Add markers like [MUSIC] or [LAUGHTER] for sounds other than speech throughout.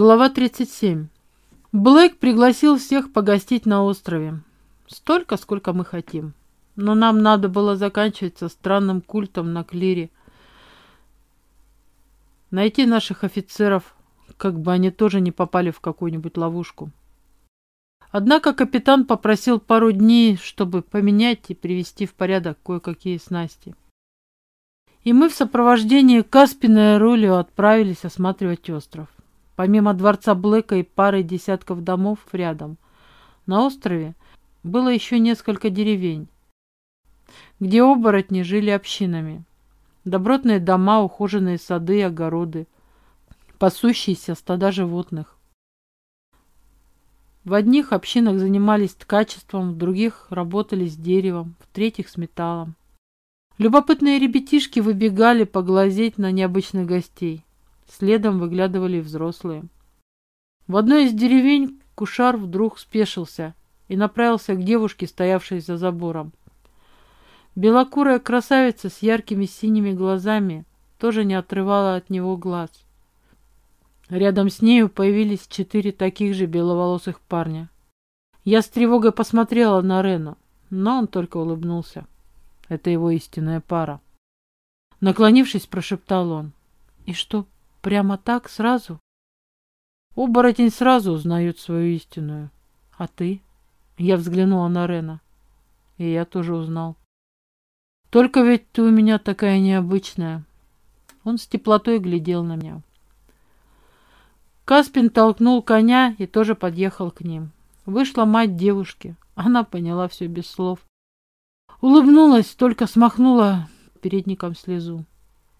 Глава 37. Блэк пригласил всех погостить на острове. Столько, сколько мы хотим. Но нам надо было заканчивать со странным культом на клире. Найти наших офицеров, как бы они тоже не попали в какую-нибудь ловушку. Однако капитан попросил пару дней, чтобы поменять и привести в порядок кое-какие снасти. И мы в сопровождении Каспина и Рулио отправились осматривать остров. Помимо дворца Блэка и пары десятков домов рядом, на острове было еще несколько деревень, где оборотни жили общинами. Добротные дома, ухоженные сады и огороды, пасущиеся стада животных. В одних общинах занимались ткачеством, в других работали с деревом, в третьих с металлом. Любопытные ребятишки выбегали поглазеть на необычных гостей. Следом выглядывали взрослые. В одной из деревень Кушар вдруг спешился и направился к девушке, стоявшей за забором. Белокурая красавица с яркими синими глазами тоже не отрывала от него глаз. Рядом с нею появились четыре таких же беловолосых парня. Я с тревогой посмотрела на Рену, но он только улыбнулся. Это его истинная пара. Наклонившись, прошептал он. «И что, Прямо так, сразу? Оборотень сразу узнает свою истинную. А ты? Я взглянула на Рена. И я тоже узнал. Только ведь ты у меня такая необычная. Он с теплотой глядел на меня. Каспин толкнул коня и тоже подъехал к ним. Вышла мать девушки. Она поняла все без слов. Улыбнулась, только смахнула передником слезу.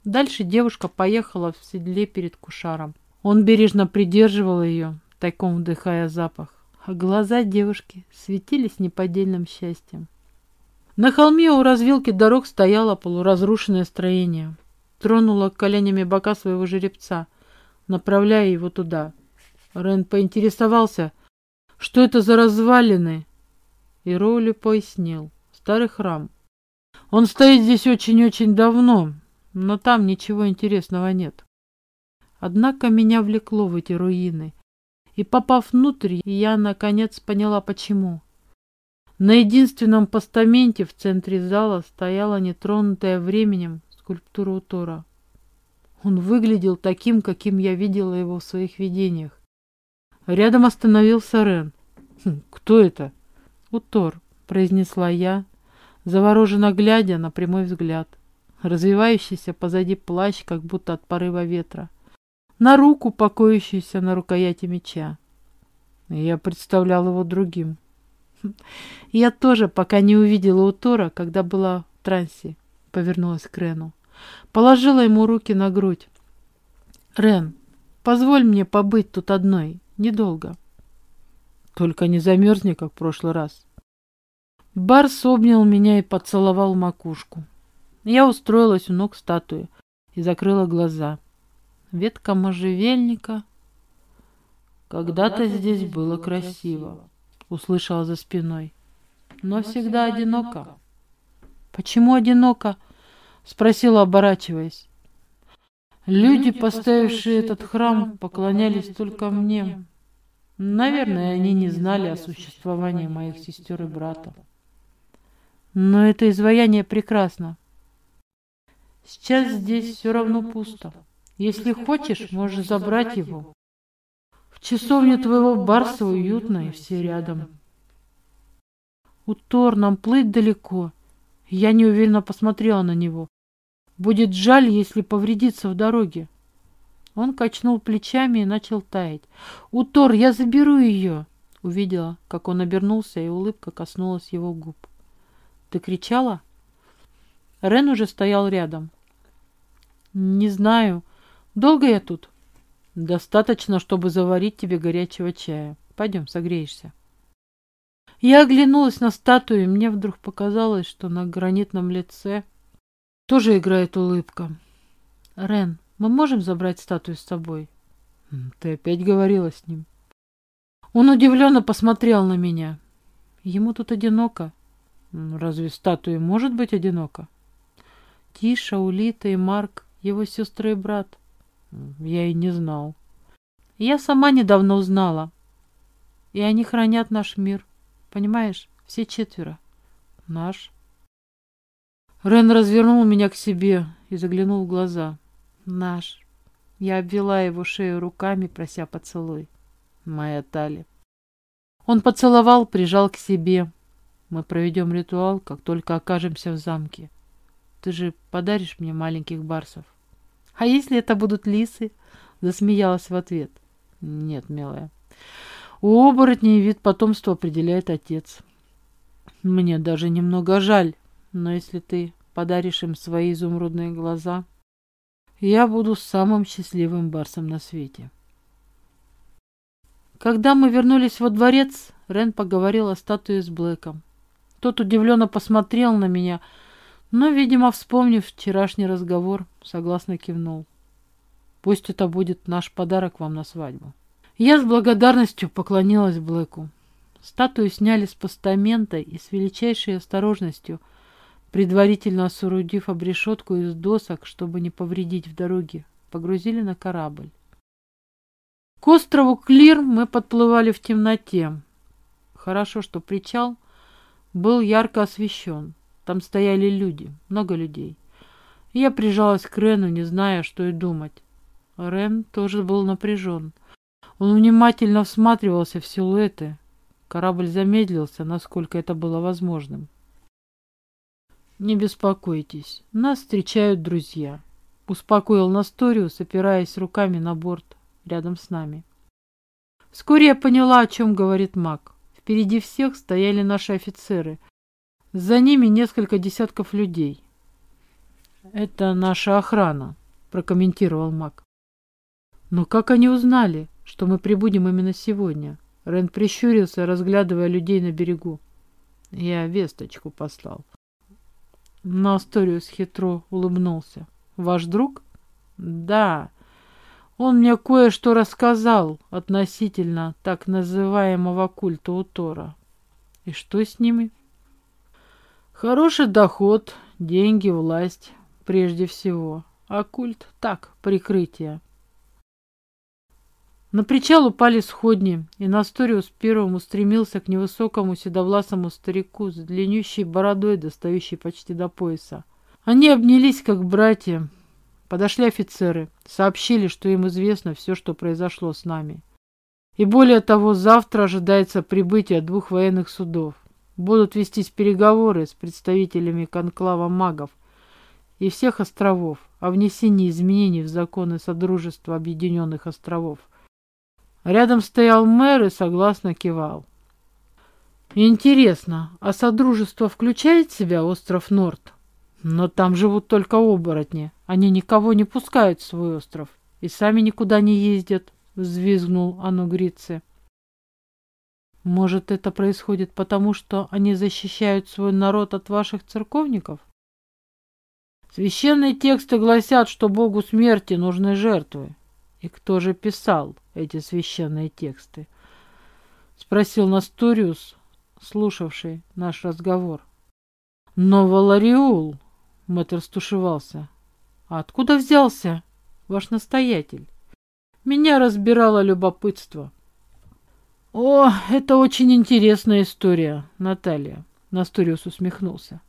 Дальше девушка поехала в седле перед кушаром. Он бережно придерживал ее, тайком вдыхая запах. А глаза девушки светились неподдельным счастьем. На холме у развилки дорог стояло полуразрушенное строение. Тронула коленями бока своего жеребца, направляя его туда. Рен поинтересовался, что это за развалины, и Роули пояснил. Старый храм. Он стоит здесь очень-очень давно, но там ничего интересного нет. Однако меня влекло в эти руины, и, попав внутрь, я, наконец, поняла, почему. На единственном постаменте в центре зала стояла нетронутая временем скульптура Утора. Он выглядел таким, каким я видела его в своих видениях. Рядом остановился Рен. «Хм, «Кто это?» «Утор», — произнесла я, завороженно глядя на прямой взгляд развивающийся позади плащ, как будто от порыва ветра, на руку, покоящуюся на рукояти меча. Я представлял его другим. [LAUGHS] Я тоже, пока не увидела у Тора, когда была в трансе, повернулась к Рену. Положила ему руки на грудь. «Рен, позволь мне побыть тут одной, недолго. Только не замерзни, как в прошлый раз». Барс обнял меня и поцеловал макушку. Я устроилась у ног статуи и закрыла глаза. Ветка можжевельника. Когда-то здесь было красиво, услышала за спиной. Но всегда одиноко. Почему одиноко? Спросила, оборачиваясь. Люди, поставившие этот храм, поклонялись только мне. Наверное, они не знали о существовании моих сестер и брата. Но это изваяние прекрасно. Сейчас здесь все равно пусто. Если хочешь, можешь забрать его. В часовне твоего барса уютно, и все рядом. У Тор нам плыть далеко. Я неуверенно посмотрела на него. Будет жаль, если повредиться в дороге. Он качнул плечами и начал таять. «У Тор, я заберу ее!» Увидела, как он обернулся, и улыбка коснулась его губ. «Ты кричала?» Рен уже стоял рядом. Не знаю. Долго я тут? Достаточно, чтобы заварить тебе горячего чая. Пойдем, согреешься. Я оглянулась на статую, и мне вдруг показалось, что на гранитном лице тоже играет улыбка. Рен, мы можем забрать статую с собой? Ты опять говорила с ним. Он удивленно посмотрел на меня. Ему тут одиноко. Разве статуе может быть одиноко? Тиша, Улита и Марк его сестры и брат. Я и не знал. Я сама недавно узнала. И они хранят наш мир. Понимаешь? Все четверо. Наш. Рен развернул меня к себе и заглянул в глаза. Наш. Я обвела его шею руками, прося поцелуй. Моя Тали. Он поцеловал, прижал к себе. Мы проведем ритуал, как только окажемся в замке. Ты же подаришь мне маленьких барсов. А если это будут лисы? Засмеялась в ответ. Нет, милая. У оборотней вид потомства определяет отец. Мне даже немного жаль, но если ты подаришь им свои изумрудные глаза, я буду самым счастливым барсом на свете. Когда мы вернулись во дворец, Рен поговорил о статуе с Блэком. Тот удивленно посмотрел на меня, но, видимо, вспомнив вчерашний разговор, согласно кивнул. Пусть это будет наш подарок вам на свадьбу. Я с благодарностью поклонилась Блэку. Статую сняли с постамента и с величайшей осторожностью, предварительно соорудив обрешетку из досок, чтобы не повредить в дороге, погрузили на корабль. К острову Клир мы подплывали в темноте. Хорошо, что причал был ярко освещен. Там стояли люди, много людей. Я прижалась к Рену, не зная, что и думать. Рен тоже был напряжен. Он внимательно всматривался в силуэты. Корабль замедлился, насколько это было возможным. «Не беспокойтесь, нас встречают друзья», — успокоил Насториус, опираясь руками на борт рядом с нами. Вскоре я поняла, о чем говорит маг. Впереди всех стояли наши офицеры. За ними несколько десятков людей. «Это наша охрана», — прокомментировал маг. «Но как они узнали, что мы прибудем именно сегодня?» Рен прищурился, разглядывая людей на берегу. Я весточку послал. Насториус хитро улыбнулся. «Ваш друг?» «Да. Он мне кое-что рассказал относительно так называемого культа Утора. И что с ними?» «Хороший доход, деньги, власть, прежде всего. А культ — так, прикрытие. На причал упали сходни, и Насториус первым устремился к невысокому седовласому старику с длиннющей бородой, достающей почти до пояса. Они обнялись, как братья. Подошли офицеры, сообщили, что им известно все, что произошло с нами. И более того, завтра ожидается прибытие двух военных судов. Будут вестись переговоры с представителями конклава магов и всех островов о внесении изменений в законы Содружества Объединенных Островов – Рядом стоял мэр и согласно кивал. Интересно, а Содружество включает в себя остров Норт? Но там живут только оборотни. Они никого не пускают в свой остров и сами никуда не ездят, взвизгнул Анугрицы. Может, это происходит потому, что они защищают свой народ от ваших церковников? Священные тексты гласят, что Богу смерти нужны жертвы. И кто же писал эти священные тексты? Спросил Насториус, слушавший наш разговор. Но Валариул, мэтр стушевался. А откуда взялся ваш настоятель? Меня разбирало любопытство. О, это очень интересная история, Наталья. Насториус усмехнулся.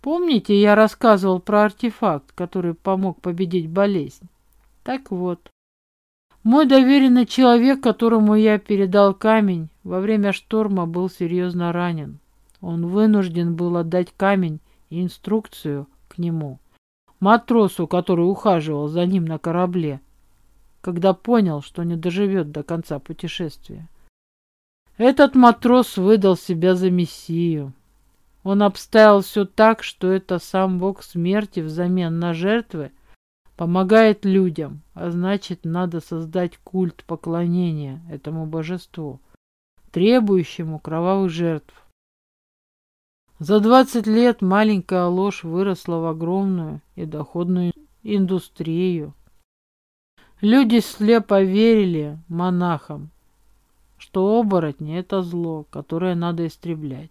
Помните, я рассказывал про артефакт, который помог победить болезнь? Так вот, мой доверенный человек, которому я передал камень, во время шторма был серьезно ранен. Он вынужден был отдать камень и инструкцию к нему, матросу, который ухаживал за ним на корабле, когда понял, что не доживет до конца путешествия. Этот матрос выдал себя за мессию. Он обставил все так, что это сам бог смерти взамен на жертвы помогает людям, а значит, надо создать культ поклонения этому божеству, требующему кровавых жертв. За 20 лет маленькая ложь выросла в огромную и доходную индустрию. Люди слепо верили монахам, что оборотни — это зло, которое надо истреблять.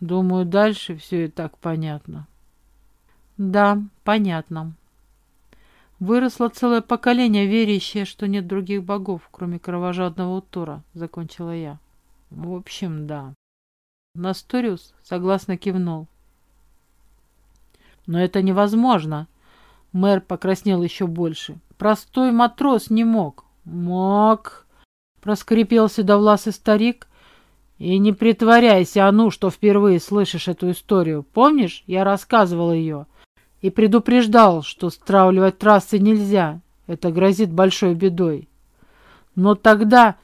Думаю, дальше все и так понятно. Да, понятно. Выросло целое поколение, верящее, что нет других богов, кроме кровожадного Утора, закончила я. В общем, да. Насториус согласно кивнул. Но это невозможно. Мэр покраснел еще больше. Простой матрос не мог. Мог, проскрипел седовласый старик. И не притворяйся, Ану, что впервые слышишь эту историю. Помнишь, я рассказывал ее и предупреждал, что стравливать трассы нельзя. Это грозит большой бедой. Но тогда,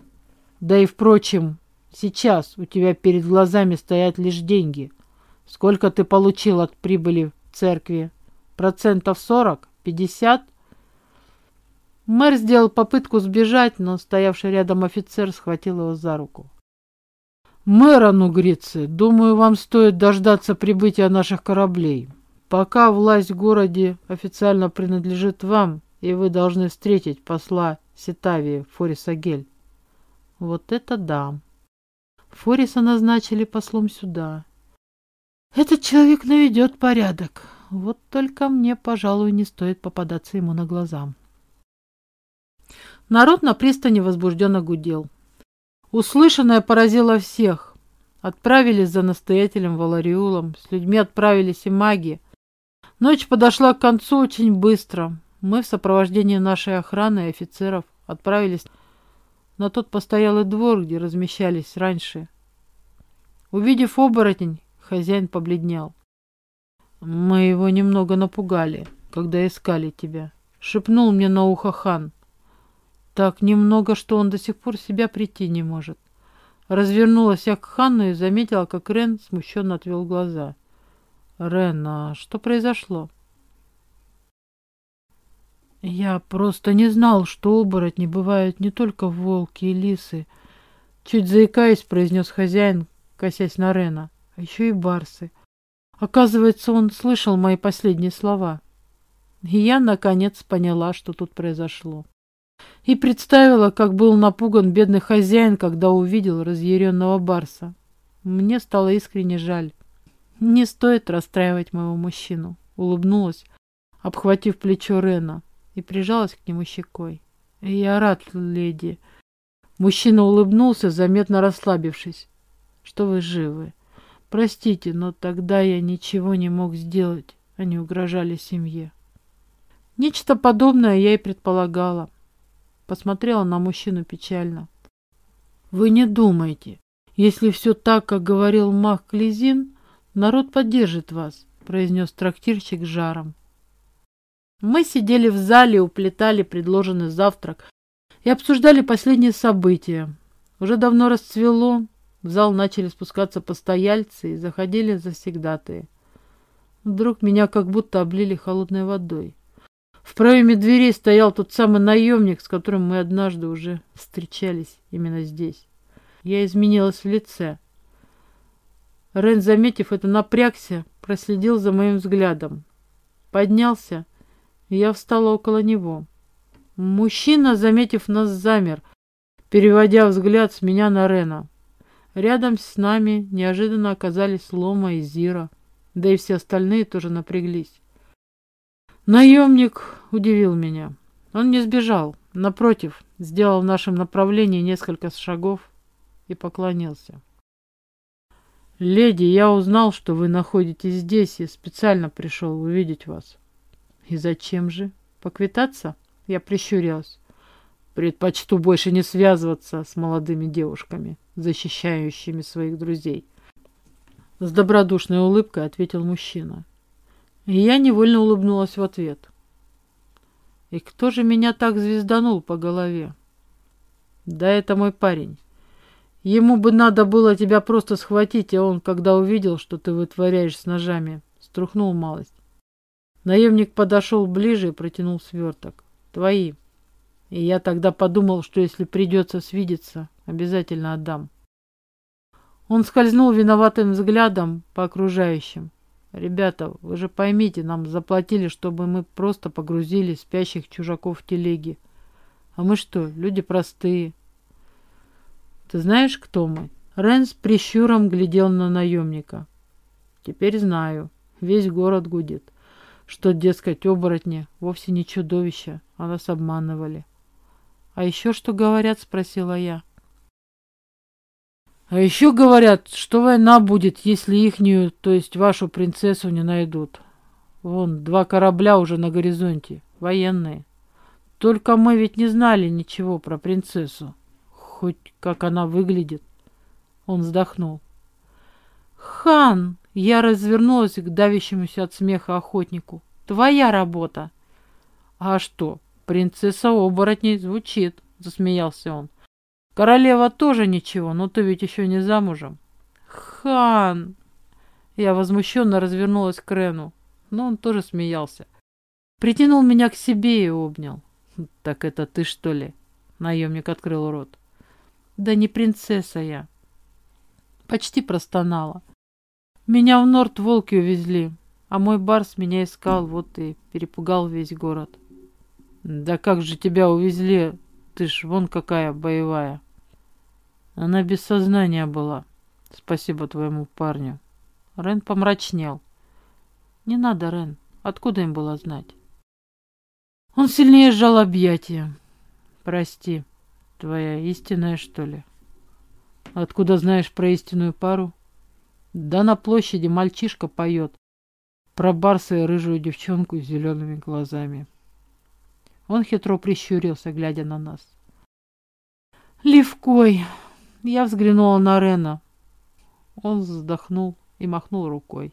да и впрочем, сейчас у тебя перед глазами стоят лишь деньги. Сколько ты получил от прибыли в церкви? Процентов сорок? Пятьдесят? Мэр сделал попытку сбежать, но стоявший рядом офицер схватил его за руку. «Мэр Анугрицы, думаю, вам стоит дождаться прибытия наших кораблей. Пока власть в городе официально принадлежит вам, и вы должны встретить посла Ситавии Фориса Гель. Вот это да. Фориса назначили послом сюда. Этот человек наведет порядок. Вот только мне, пожалуй, не стоит попадаться ему на глаза. Народ на пристани возбужденно гудел. Услышанное поразило всех. Отправились за настоятелем Валариулом, с людьми отправились и маги, Ночь подошла к концу очень быстро. Мы в сопровождении нашей охраны и офицеров отправились на тот постоялый двор, где размещались раньше. Увидев оборотень, хозяин побледнел. Мы его немного напугали, когда искали тебя. Шепнул мне на ухо хан. Так немного, что он до сих пор себя прийти не может. Развернулась я к хану и заметила, как Рен смущенно отвел глаза. Рен, а что произошло? Я просто не знал, что оборотни бывают не только волки и лисы. Чуть заикаясь, произнес хозяин, косясь на Рена, а еще и барсы. Оказывается, он слышал мои последние слова. И я, наконец, поняла, что тут произошло. И представила, как был напуган бедный хозяин, когда увидел разъяренного барса. Мне стало искренне жаль. Не стоит расстраивать моего мужчину, улыбнулась, обхватив плечо Рена и прижалась к нему щекой. Я рад, леди. Мужчина улыбнулся, заметно расслабившись. Что вы живы. Простите, но тогда я ничего не мог сделать. Они угрожали семье. Нечто подобное я и предполагала. Посмотрела на мужчину печально. Вы не думайте, если все так, как говорил маг Клизин, «Народ поддержит вас», — произнес трактирщик жаром. Мы сидели в зале, уплетали предложенный завтрак и обсуждали последние события. Уже давно расцвело, в зал начали спускаться постояльцы и заходили завсегдатые. Вдруг меня как будто облили холодной водой. В проеме дверей стоял тот самый наемник, с которым мы однажды уже встречались именно здесь. Я изменилась в лице. Рен, заметив это, напрягся, проследил за моим взглядом. Поднялся, и я встала около него. Мужчина, заметив нас, замер, переводя взгляд с меня на Рена. Рядом с нами неожиданно оказались Лома и Зира, да и все остальные тоже напряглись. Наемник удивил меня. Он не сбежал, напротив, сделал в нашем направлении несколько шагов и поклонился. «Леди, я узнал, что вы находитесь здесь и специально пришел увидеть вас». «И зачем же? Поквитаться?» Я прищурилась. «Предпочту больше не связываться с молодыми девушками, защищающими своих друзей». С добродушной улыбкой ответил мужчина. И я невольно улыбнулась в ответ. «И кто же меня так звезданул по голове?» «Да это мой парень». Ему бы надо было тебя просто схватить, а он, когда увидел, что ты вытворяешь с ножами, струхнул малость. Наемник подошел ближе и протянул сверток. Твои. И я тогда подумал, что если придется свидеться, обязательно отдам. Он скользнул виноватым взглядом по окружающим. «Ребята, вы же поймите, нам заплатили, чтобы мы просто погрузили спящих чужаков в телеги. А мы что, люди простые, ты знаешь, кто мы?» Рен прищуром глядел на наемника. «Теперь знаю. Весь город гудит. что, дескать, оборотни вовсе не чудовища, а нас обманывали. «А еще что говорят?» — спросила я. «А еще говорят, что война будет, если ихнюю, то есть вашу принцессу не найдут. Вон, два корабля уже на горизонте, военные. Только мы ведь не знали ничего про принцессу, хоть как она выглядит». Он вздохнул. «Хан!» — я развернулась к давящемуся от смеха охотнику. «Твоя работа!» «А что, принцесса оборотней звучит!» — засмеялся он. «Королева тоже ничего, но ты ведь еще не замужем». «Хан!» Я возмущенно развернулась к Рену, но он тоже смеялся. Притянул меня к себе и обнял. [LAUGHS] «Так это ты, что ли?» Наемник открыл рот. «Да не принцесса я». Почти простонала. Меня в Норт волки увезли, а мой барс меня искал, вот и перепугал весь город. Да как же тебя увезли? Ты ж вон какая боевая. Она без сознания была. Спасибо твоему парню. Рен помрачнел. Не надо, Рен. Откуда им было знать? Он сильнее сжал объятия. Прости, твоя истинная, что ли? Откуда знаешь про истинную пару? Да на площади мальчишка поет про барса и рыжую девчонку с зелеными глазами. Он хитро прищурился, глядя на нас. «Левкой!» Я взглянула на Рена. Он вздохнул и махнул рукой.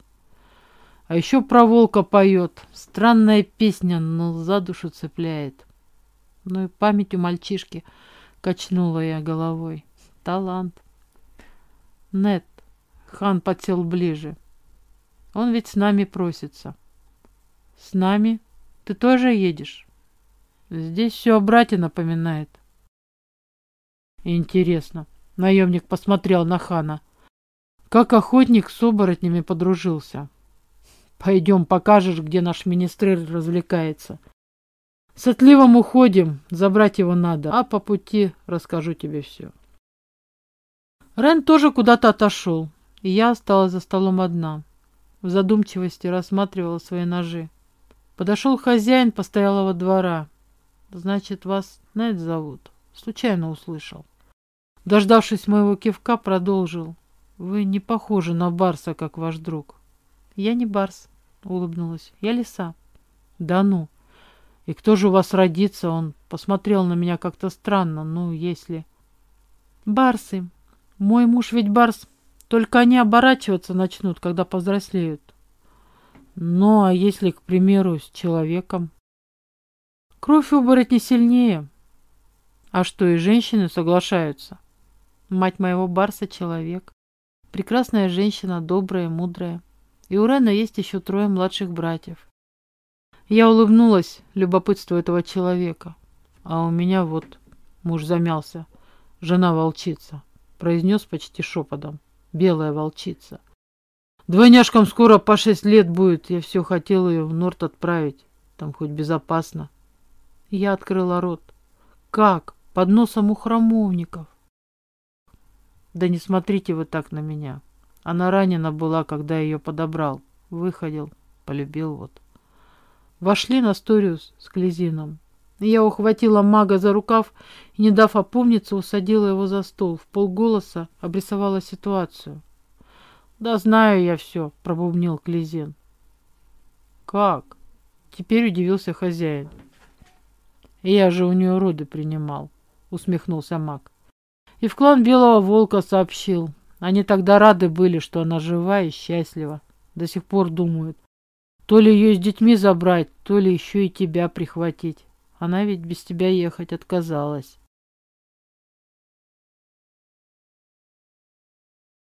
А еще про волка поет. Странная песня, но за душу цепляет. Ну и память у мальчишки качнула я головой. Талант. Нет, хан подсел ближе. Он ведь с нами просится. С нами? Ты тоже едешь? Здесь все о брате напоминает. Интересно. Наемник посмотрел на хана. Как охотник с оборотнями подружился. Пойдем, покажешь, где наш министр развлекается. С отливом уходим, забрать его надо, а по пути расскажу тебе все. Рен тоже куда-то отошел, и я осталась за столом одна. В задумчивости рассматривала свои ножи. Подошел хозяин постоялого двора. Значит, вас Нед зовут? Случайно услышал. Дождавшись моего кивка, продолжил. Вы не похожи на Барса, как ваш друг. Я не Барс, улыбнулась. Я лиса. Да ну. И кто же у вас родится? Он посмотрел на меня как-то странно. Ну, если... Барсы, мой муж ведь барс, только они оборачиваться начнут, когда повзрослеют. Ну, а если, к примеру, с человеком? Кровь оборотни сильнее. А что, и женщины соглашаются? Мать моего барса — человек. Прекрасная женщина, добрая, мудрая. И у Рена есть еще трое младших братьев. Я улыбнулась любопытству этого человека. А у меня вот, муж замялся, жена волчица произнес почти шепотом. Белая волчица. Двойняшкам скоро по шесть лет будет. Я все хотел ее в Норт отправить. Там хоть безопасно. Я открыла рот. Как? Под носом у храмовников. Да не смотрите вы так на меня. Она ранена была, когда ее подобрал. Выходил, полюбил вот. Вошли на Сториус с Клизином. Я ухватила мага за рукав и, не дав опомниться, усадила его за стол. В полголоса обрисовала ситуацию. «Да знаю я все», — пробубнил Клизен. «Как?» — теперь удивился хозяин. «Я же у нее роды принимал», — усмехнулся маг. И в клан Белого Волка сообщил. Они тогда рады были, что она жива и счастлива. До сих пор думают, то ли ее с детьми забрать, то ли еще и тебя прихватить. Она ведь без тебя ехать отказалась.